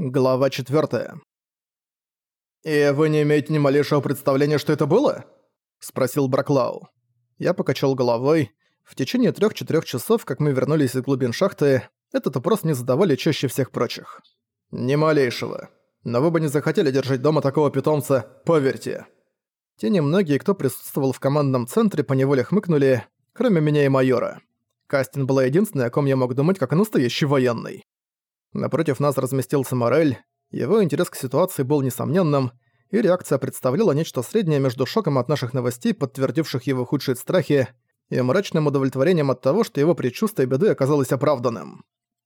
Глава 4. «И вы не имеете ни малейшего представления, что это было?» — спросил Браклау. Я покачал головой. В течение трех-четырех часов, как мы вернулись из глубин шахты, этот вопрос не задавали чаще всех прочих. «Ни малейшего. Но вы бы не захотели держать дома такого питомца, поверьте». Те немногие, кто присутствовал в командном центре, поневоле хмыкнули, кроме меня и майора. Кастин была единственной, о ком я мог думать как о настоящий военный. Напротив нас разместился Морель, его интерес к ситуации был несомненным, и реакция представляла нечто среднее между шоком от наших новостей, подтвердивших его худшие страхи, и мрачным удовлетворением от того, что его предчувствие беды оказалось оправданным.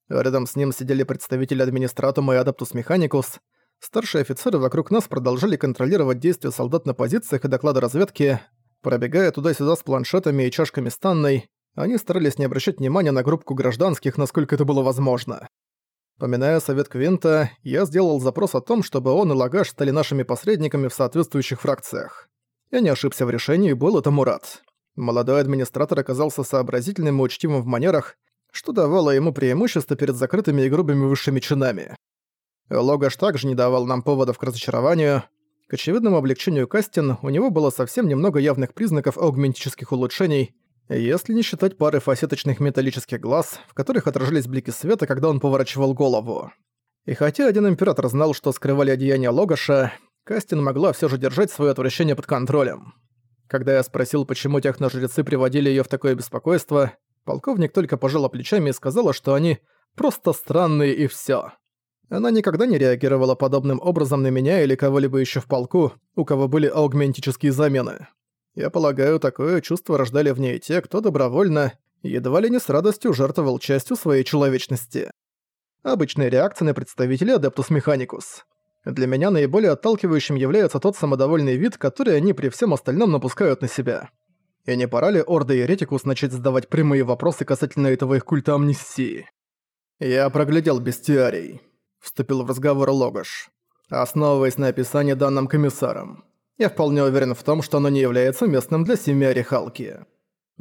Рядом с ним сидели представители администратума и Адаптус Механикус. Старшие офицеры вокруг нас продолжали контролировать действия солдат на позициях и доклады разведки. Пробегая туда-сюда с планшетами и чашками станной, они старались не обращать внимания на группку гражданских, насколько это было возможно. Поминая совет Квинта, я сделал запрос о том, чтобы он и Лагаш стали нашими посредниками в соответствующих фракциях. Я не ошибся в решении, был это Мурат. Молодой администратор оказался сообразительным и учтивым в манерах, что давало ему преимущество перед закрытыми и грубыми высшими чинами. Логаш также не давал нам поводов к разочарованию. К очевидному облегчению Кастин у него было совсем немного явных признаков аугментических улучшений, если не считать пары фасеточных металлических глаз, в которых отражались блики света, когда он поворачивал голову. И хотя один император знал, что скрывали одеяния Логаша, Кастин могла все же держать свое отвращение под контролем. Когда я спросил, почему техножрецы приводили ее в такое беспокойство, полковник только пожала плечами и сказала, что они просто странные и все. Она никогда не реагировала подобным образом на меня или кого-либо еще в полку, у кого были аугментические замены. Я полагаю, такое чувство рождали в ней те, кто добровольно, едва ли не с радостью жертвовал частью своей человечности. Обычная реакция на представителей Адептус Механикус. Для меня наиболее отталкивающим является тот самодовольный вид, который они при всем остальном напускают на себя. И не пора ли Орда Еретикус начать задавать прямые вопросы касательно этого их культа амнистии? «Я проглядел бестиарий», — вступил в разговор Логаш, основываясь на описании данным комиссаром. Я вполне уверен в том, что оно не является местным для семьи Орехалки.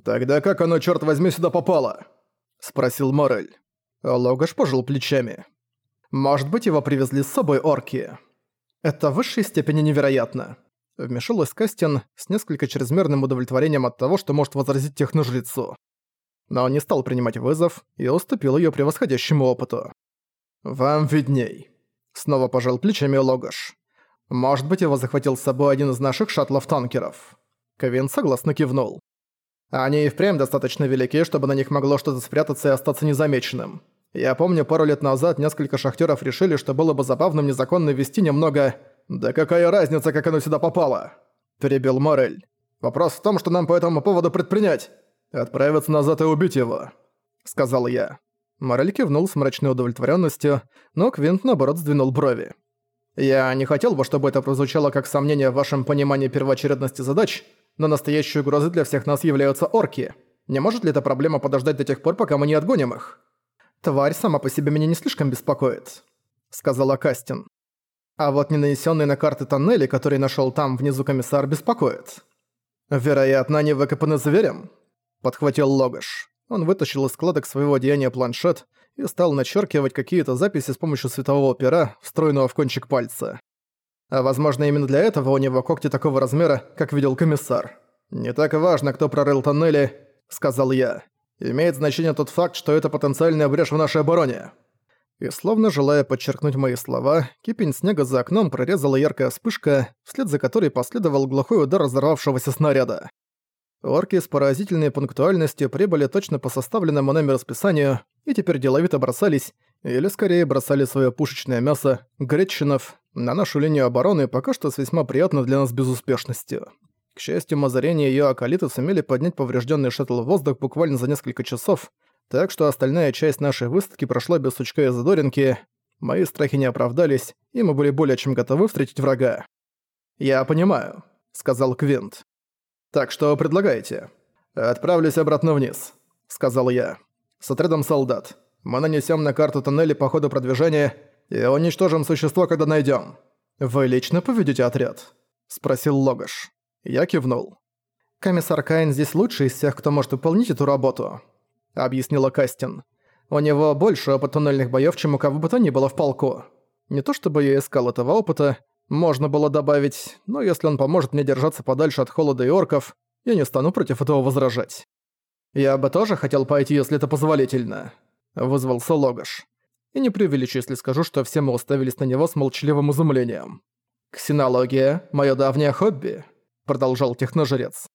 «Тогда как оно, черт возьми, сюда попало?» – спросил Морель. Логаш пожал плечами. «Может быть, его привезли с собой орки?» «Это в высшей степени невероятно», – вмешалась Кастин с несколько чрезмерным удовлетворением от того, что может возразить техножрецу. Но он не стал принимать вызов и уступил ее превосходящему опыту. «Вам видней», – снова пожал плечами Логаш. Может быть, его захватил с собой один из наших шаттлов-танкеров. Кевин согласно кивнул. Они и впрямь достаточно велики, чтобы на них могло что-то спрятаться и остаться незамеченным. Я помню, пару лет назад несколько шахтеров решили, что было бы забавным незаконно вести немного... «Да какая разница, как оно сюда попало?» – перебил Морель. «Вопрос в том, что нам по этому поводу предпринять. Отправиться назад и убить его», – сказал я. Морель кивнул с мрачной удовлетворенностью, но Квинт, наоборот, сдвинул брови. Я не хотел бы, чтобы это прозвучало как сомнение в вашем понимании первоочередности задач, но настоящей угрозой для всех нас являются орки. Не может ли эта проблема подождать до тех пор, пока мы не отгоним их? Тварь сама по себе меня не слишком беспокоит, сказала Кастин. А вот не нанесенные на карты тоннели, которые нашел там внизу комиссар, беспокоит. Вероятно, они выкопаны зверем, подхватил Логаш. Он вытащил из складок своего одеяния планшет и стал начеркивать какие-то записи с помощью светового пера, встроенного в кончик пальца. А возможно, именно для этого у него когти такого размера, как видел комиссар. «Не так важно, кто прорыл тоннели», — сказал я. «Имеет значение тот факт, что это потенциальная брешь в нашей обороне». И словно желая подчеркнуть мои слова, кипень снега за окном прорезала яркая вспышка, вслед за которой последовал глухой удар разорвавшегося снаряда. Орки с поразительной пунктуальностью прибыли точно по составленному нами расписанию и теперь деловито бросались, или скорее бросали свое пушечное мясо, гречинов, на нашу линию обороны пока что с весьма приятной для нас безуспешностью. К счастью, Мазарени и ее акалиты сумели поднять поврежденный шаттл в воздух буквально за несколько часов, так что остальная часть нашей выставки прошла без сучка и задоринки. Мои страхи не оправдались, и мы были более чем готовы встретить врага. «Я понимаю», — сказал Квинт. «Так что предлагаете?» «Отправлюсь обратно вниз», — сказал я. «С отрядом солдат. Мы нанесем на карту тоннели по ходу продвижения и уничтожим существо, когда найдем. «Вы лично поведете отряд?» — спросил Логаш. Я кивнул. «Комиссар Каин здесь лучший из всех, кто может выполнить эту работу», — объяснила Кастин. «У него больше опыт туннельных боёв, чем у кого бы то ни было в полку». Не то чтобы я искал этого опыта, можно было добавить, но если он поможет мне держаться подальше от холода и орков, я не стану против этого возражать. «Я бы тоже хотел пойти, если это позволительно», — вызвался Логаш. И не преувеличу, если скажу, что все мы уставились на него с молчаливым изумлением. «Ксенология — моё давнее хобби», — продолжал техножрец.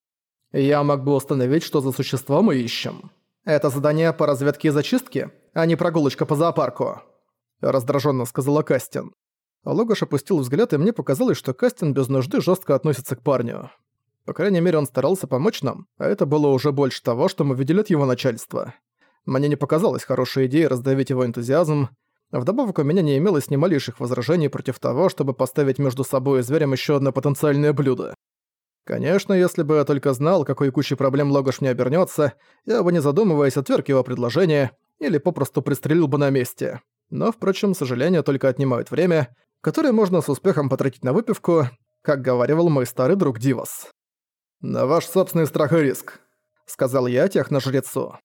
«Я мог бы установить, что за существо мы ищем. Это задание по разведке и зачистке, а не прогулочка по зоопарку», — раздражённо сказала Кастин. Логаш опустил взгляд, и мне показалось, что Кастин без нужды жёстко относится к парню. По крайней мере, он старался помочь нам, а это было уже больше того, что мы видели от его начальства. Мне не показалось хорошей идеей раздавить его энтузиазм. Вдобавок, у меня не имелось ни малейших возражений против того, чтобы поставить между собой и зверем еще одно потенциальное блюдо. Конечно, если бы я только знал, какой кучей проблем Логош мне обернется, я бы не задумываясь отверг его предложение или попросту пристрелил бы на месте. Но, впрочем, сожаления только отнимают время, которое можно с успехом потратить на выпивку, как говаривал мой старый друг Дивас. «На ваш собственный страх и риск», — сказал я техножрецу.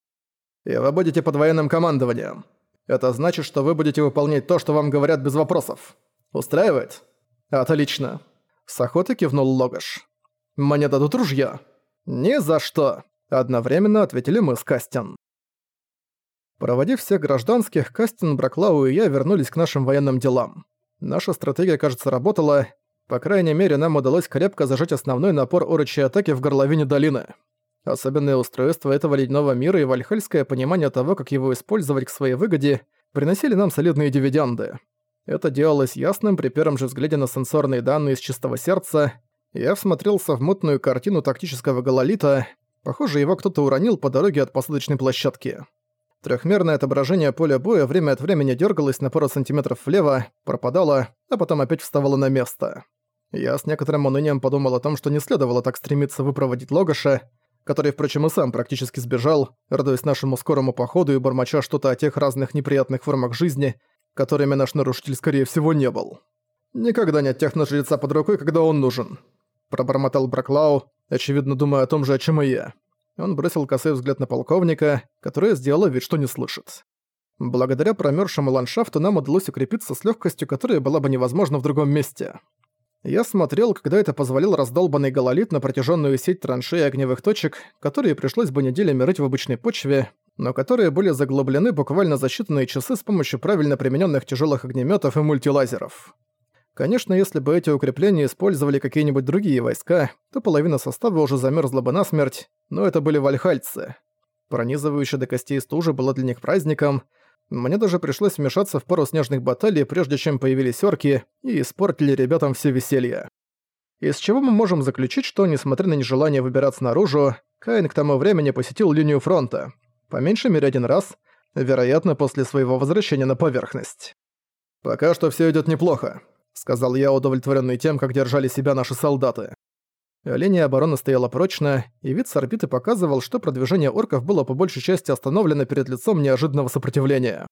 «И вы будете под военным командованием. Это значит, что вы будете выполнять то, что вам говорят без вопросов. Устраивает?» «Отлично». С охотой кивнул Логаш. «Мне дадут ружья?» «Ни за что», — одновременно ответили мы с Кастин. Проводив всех гражданских, Кастин, Браклау и я вернулись к нашим военным делам. Наша стратегия, кажется, работала, по крайней мере, нам удалось крепко зажать основной напор орочей атаки в горловине долины. Особенное устройство этого ледяного мира и вальхальское понимание того, как его использовать к своей выгоде, приносили нам солидные дивиденды. Это делалось ясным при первом же взгляде на сенсорные данные из чистого сердца. Я всмотрелся в мутную картину тактического гололита. Похоже, его кто-то уронил по дороге от посадочной площадки. Трехмерное отображение поля боя время от времени дергалось на пару сантиметров влево, пропадало, а потом опять вставало на место. Я с некоторым унынием подумал о том, что не следовало так стремиться выпроводить Логаша, который, впрочем, и сам практически сбежал, радуясь нашему скорому походу и бормоча что-то о тех разных неприятных формах жизни, которыми наш нарушитель, скорее всего, не был. «Никогда нет техножреца под рукой, когда он нужен», – пробормотал Браклау, очевидно думая о том же, о чем и я. Он бросил косой взгляд на полковника, который сделал вид, что не слышит. Благодаря промёрзшему ландшафту нам удалось укрепиться с легкостью, которая была бы невозможна в другом месте. Я смотрел, когда это позволил раздолбанный гололит на протяженную сеть траншей и огневых точек, которые пришлось бы неделями рыть в обычной почве, но которые были заглублены буквально за считанные часы с помощью правильно примененных тяжелых огнеметов и мультилазеров. Конечно, если бы эти укрепления использовали какие-нибудь другие войска, то половина состава уже замерзла бы насмерть, но это были вальхальцы. Пронизывающая до костей стужа была для них праздником — мне даже пришлось вмешаться в пару снежных баталий, прежде чем появились орки, и испортили ребятам все веселье. Из чего мы можем заключить, что, несмотря на нежелание выбираться наружу, Каин к тому времени посетил линию фронта. По меньшей мере один раз, вероятно, после своего возвращения на поверхность. «Пока что все идет неплохо», — сказал я, удовлетворенный тем, как держали себя наши солдаты. Линия обороны стояла прочно, и вид с орбиты показывал, что продвижение орков было по большей части остановлено перед лицом неожиданного сопротивления.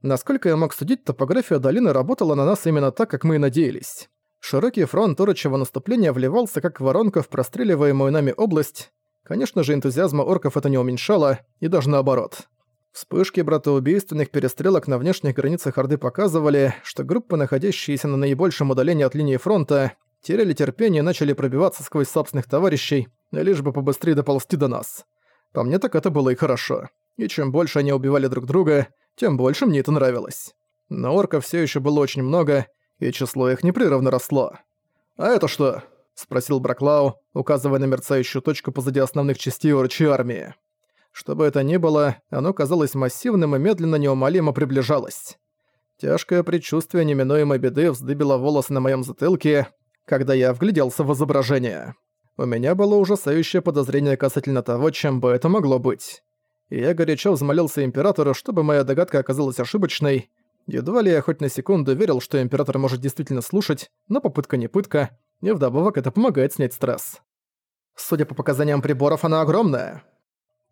Насколько я мог судить, топография долины работала на нас именно так, как мы и надеялись. Широкий фронт орочего наступления вливался как воронка в простреливаемую нами область. Конечно же, энтузиазма орков это не уменьшало, и даже наоборот. Вспышки братоубийственных перестрелок на внешних границах Орды показывали, что группы, находящиеся на наибольшем удалении от линии фронта, теряли терпение и начали пробиваться сквозь собственных товарищей, лишь бы побыстрее доползти до нас. По мне так это было и хорошо. И чем больше они убивали друг друга, тем больше мне это нравилось. Но орков все еще было очень много, и число их непрерывно росло. «А это что?» — спросил Браклау, указывая на мерцающую точку позади основных частей орчей армии. Что бы это ни было, оно казалось массивным и медленно неумолимо приближалось. Тяжкое предчувствие неминуемой беды вздыбило волосы на моем затылке, когда я вгляделся в изображение. У меня было ужасающее подозрение касательно того, чем бы это могло быть. И я горячо взмолился императору, чтобы моя догадка оказалась ошибочной. Едва ли я хоть на секунду верил, что император может действительно слушать, но попытка не пытка, и вдобавок это помогает снять стресс. «Судя по показаниям приборов, она огромная», —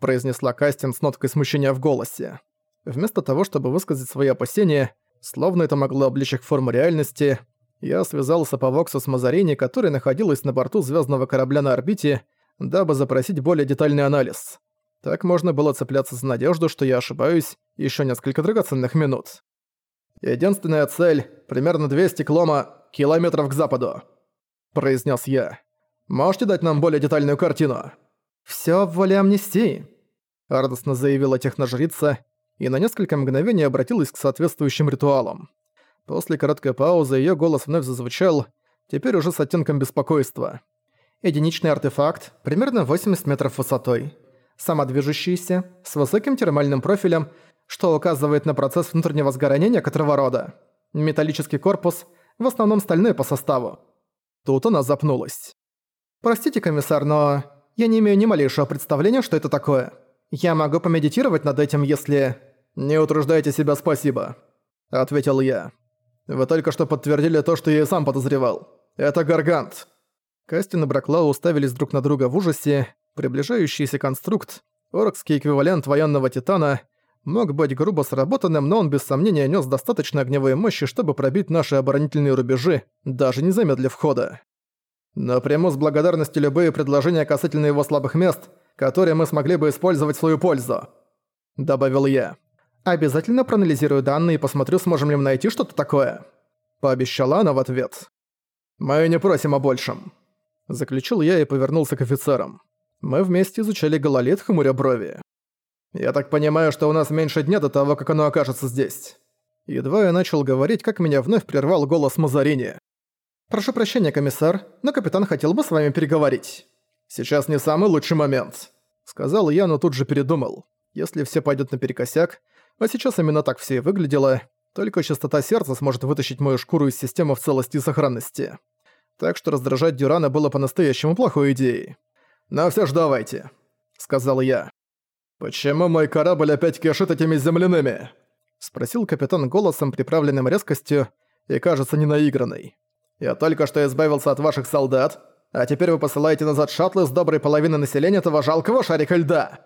произнесла Кастин с ноткой смущения в голосе. Вместо того, чтобы высказать свои опасения, словно это могло обличь их форму реальности, я связался по Воксу с Мазарини, который находилась на борту звездного корабля на орбите, дабы запросить более детальный анализ. Так можно было цепляться за надежду, что я ошибаюсь, еще несколько драгоценных минут. Единственная цель — примерно 200 клома километров к западу», — произнес я. «Можете дать нам более детальную картину?» «Всё в воле амнистии», — радостно заявила техножрица и на несколько мгновений обратилась к соответствующим ритуалам. После короткой паузы её голос вновь зазвучал, теперь уже с оттенком беспокойства. Единичный артефакт, примерно 80 метров высотой. Самодвижущийся, с высоким термальным профилем, что указывает на процесс внутреннего сгорания некоторого рода. Металлический корпус, в основном стальной по составу. Тут она запнулась. «Простите, комиссар, но я не имею ни малейшего представления, что это такое. Я могу помедитировать над этим, если...» «Не утруждайте себя, спасибо», — ответил я. «Вы только что подтвердили то, что я и сам подозревал. Это Гаргант». Кастин и Браклау уставились друг на друга в ужасе. Приближающийся конструкт, оркский эквивалент военного титана, мог быть грубо сработанным, но он без сомнения нес достаточно огневой мощи, чтобы пробить наши оборонительные рубежи, даже не замедлив хода. Но приму с благодарностью любые предложения касательно его слабых мест, которые мы смогли бы использовать в свою пользу», — добавил я. «Обязательно проанализирую данные и посмотрю, сможем ли мы найти что-то такое», — пообещала она в ответ. «Мы не просим о большем», — заключил я и повернулся к офицерам. Мы вместе изучали гололит, хмуря брови. «Я так понимаю, что у нас меньше дня до того, как оно окажется здесь». Едва я начал говорить, как меня вновь прервал голос Мазарини. «Прошу прощения, комиссар, но капитан хотел бы с вами переговорить». «Сейчас не самый лучший момент», — сказал я, но тут же передумал. Если все пойдет наперекосяк, а сейчас именно так все и выглядело, только частота сердца сможет вытащить мою шкуру из системы в целости и сохранности. Так что раздражать Дюрана было по-настоящему плохой идеей. «Но все ж давайте», — сказал я. «Почему мой корабль опять кишит этими земляными?» — спросил капитан голосом, приправленным резкостью и, кажется, ненаигранной. «Я только что избавился от ваших солдат, а теперь вы посылаете назад шаттлы с доброй половины населения этого жалкого шарика льда!»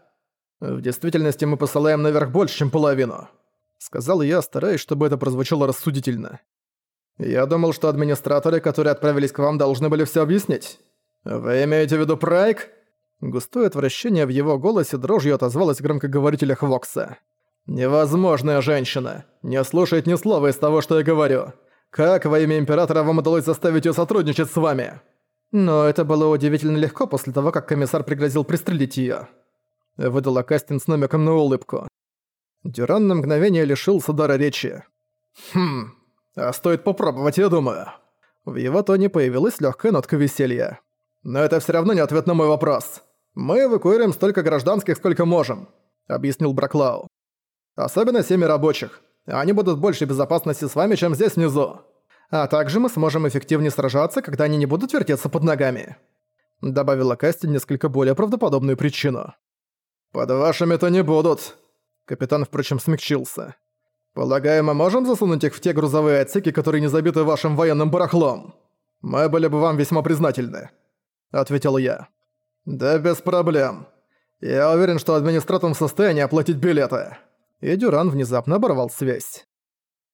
«В действительности мы посылаем наверх больше, чем половину», — сказал я, стараясь, чтобы это прозвучало рассудительно. «Я думал, что администраторы, которые отправились к вам, должны были все объяснить. Вы имеете в виду Прайк?» Густое отвращение в его голосе дрожью отозвалось в громкоговорителях Вокса. «Невозможная женщина! Не слушает ни слова из того, что я говорю! Как во имя Императора вам удалось заставить её сотрудничать с вами?» Но это было удивительно легко после того, как комиссар пригрозил пристрелить её. Выдала Кастин с намеком на улыбку. Дюран на мгновение лишился дара речи. «Хм, а стоит попробовать, я думаю». В его тоне появилась легкая нотка веселья. «Но это все равно не ответ на мой вопрос. «Мы эвакуируем столько гражданских, сколько можем», — объяснил Браклау. «Особенно семьи рабочих. Они будут в большей безопасности с вами, чем здесь внизу. А также мы сможем эффективнее сражаться, когда они не будут вертеться под ногами», — добавила Касти несколько более правдоподобную причину. «Под вашими-то не будут», — капитан, впрочем, смягчился. «Полагаю, мы можем засунуть их в те грузовые отсеки, которые не забиты вашим военным барахлом? Мы были бы вам весьма признательны», — ответил я. «Да без проблем. Я уверен, что администратор в состоянии оплатить билеты». И Дюран внезапно оборвал связь.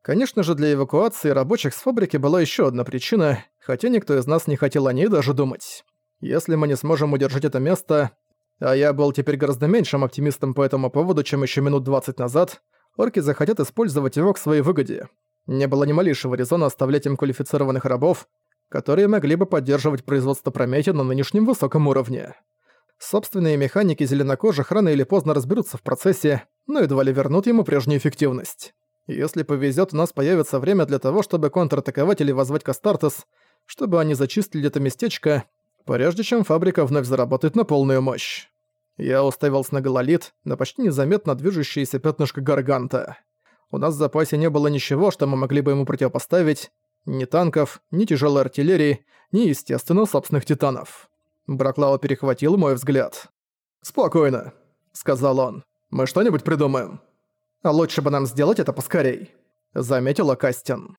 Конечно же, для эвакуации рабочих с фабрики была еще одна причина, хотя никто из нас не хотел о ней даже думать. Если мы не сможем удержать это место, а я был теперь гораздо меньшим оптимистом по этому поводу, чем еще минут 20 назад, орки захотят использовать его к своей выгоде. Не было ни малейшего резона оставлять им квалифицированных рабов, которые могли бы поддерживать производство Прометия на нынешнем высоком уровне. Собственные механики зеленокожих рано или поздно разберутся в процессе, но едва ли вернут ему прежнюю эффективность. Если повезет, у нас появится время для того, чтобы контратаковать или возвать Кастартес, чтобы они зачистили это местечко, прежде чем фабрика вновь заработает на полную мощь. Я уставился на гололит, на почти незаметно движущееся пятнышко Гарганта. У нас в запасе не было ничего, что мы могли бы ему противопоставить, ни танков, ни тяжелой артиллерии, ни, естественно, собственных титанов. Браклау перехватил мой взгляд. «Спокойно», — сказал он. «Мы что-нибудь придумаем». «Лучше бы нам сделать это поскорей», — заметила Кастин.